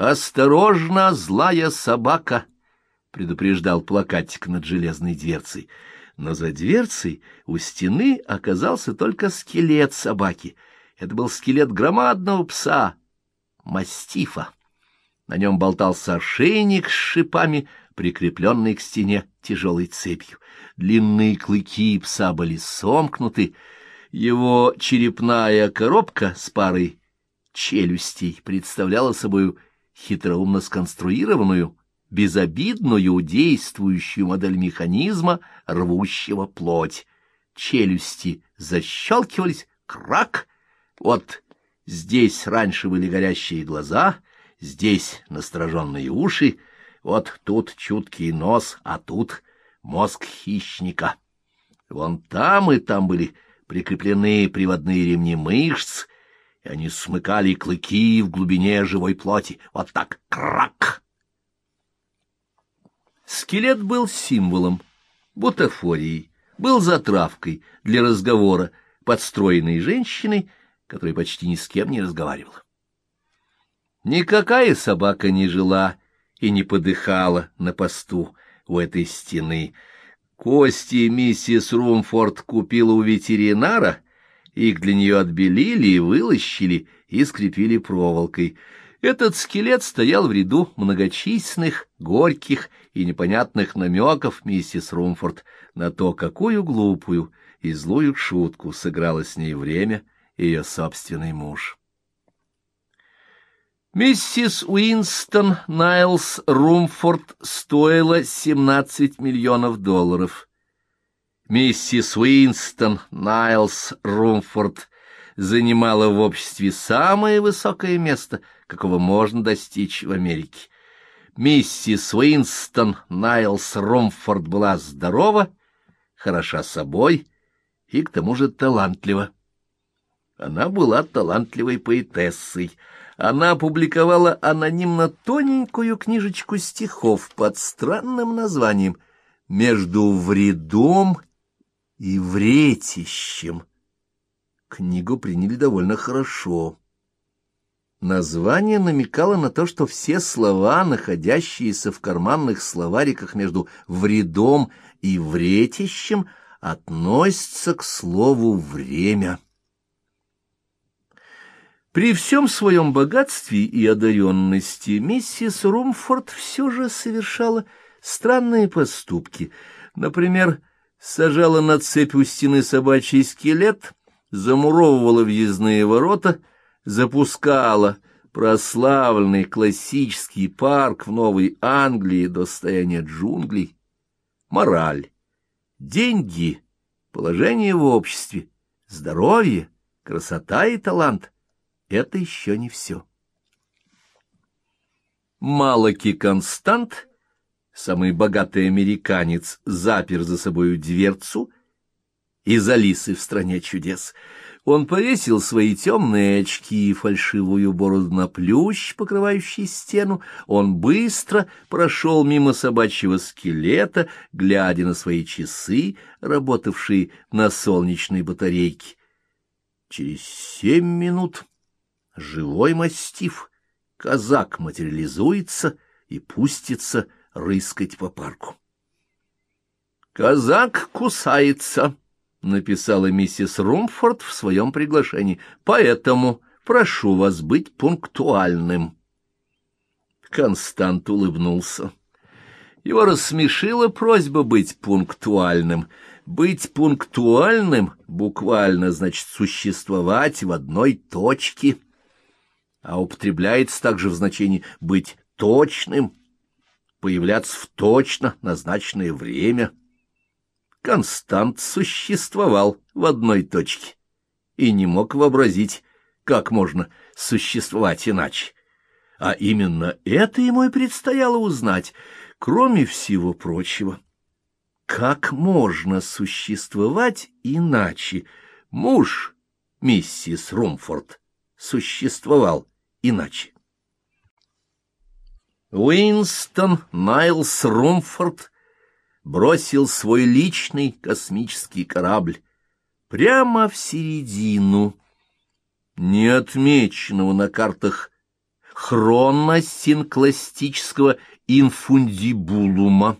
«Осторожно, злая собака!» — предупреждал плакатик над железной дверцей. Но за дверцей у стены оказался только скелет собаки. Это был скелет громадного пса, мастифа. На нем болтался ошейник с шипами, прикрепленный к стене тяжелой цепью. Длинные клыки пса были сомкнуты, его черепная коробка с парой челюстей представляла собой хитроумно сконструированную, безобидную действующую модель механизма, рвущего плоть. Челюсти защелкивались, крак, вот здесь раньше были горящие глаза, здесь настороженные уши, вот тут чуткий нос, а тут мозг хищника. Вон там и там были прикреплены приводные ремни мышц, и они смыкали клыки в глубине живой плоти. Вот так крак! Скелет был символом, бутафорией, был затравкой для разговора, подстроенной женщиной, которая почти ни с кем не разговаривала. Никакая собака не жила и не подыхала на посту у этой стены, Кости миссис Румфорд купила у ветеринара, их для нее отбелили, вылощили и скрепили проволокой. Этот скелет стоял в ряду многочисленных, горьких и непонятных намеков миссис Румфорд на то, какую глупую и злую шутку сыграло с ней время ее собственный муж. Миссис Уинстон Найлс Румфорд стоила 17 миллионов долларов. Миссис Уинстон Найлс Румфорд занимала в обществе самое высокое место, какого можно достичь в Америке. Миссис Уинстон Найлс Румфорд была здорова, хороша собой и к тому же талантлива. Она была талантливой поэтессой — она опубликовала анонимно тоненькую книжечку стихов под странным названием «Между вредом и вретищем». Книгу приняли довольно хорошо. Название намекало на то, что все слова, находящиеся в карманных словариках между вредом и вретищем, относятся к слову «время». При всем своем богатстве и одаренности миссис Румфорд все же совершала странные поступки. Например, сажала на цепь у стены собачий скелет, замуровывала въездные ворота, запускала прославленный классический парк в Новой Англии до стояния джунглей. Мораль. Деньги, положение в обществе, здоровье, красота и талант — это еще не все. Малаки Констант, самый богатый американец, запер за собою дверцу из Алисы в «Стране чудес». Он повесил свои темные очки и фальшивую бороду на плющ, покрывающий стену. Он быстро прошел мимо собачьего скелета, глядя на свои часы, работавшие на солнечной батарейке. Через семь минут живой мастиф, казак материализуется и пустится рыскать по парку. «Казак кусается», — написала миссис Румфорд в своем приглашении, «поэтому прошу вас быть пунктуальным». Констант улыбнулся. Его рассмешила просьба быть пунктуальным. Быть пунктуальным буквально значит существовать в одной точке — а употребляется также в значении «быть точным», появляться в точно назначенное время. Констант существовал в одной точке и не мог вообразить, как можно существовать иначе. А именно это ему и предстояло узнать, кроме всего прочего. Как можно существовать иначе? Муж миссис Румфорд существовал иначе. Уинстон Найлс Румфорд бросил свой личный космический корабль прямо в середину неотмеченного на картах хроносинкластического инфундибулума.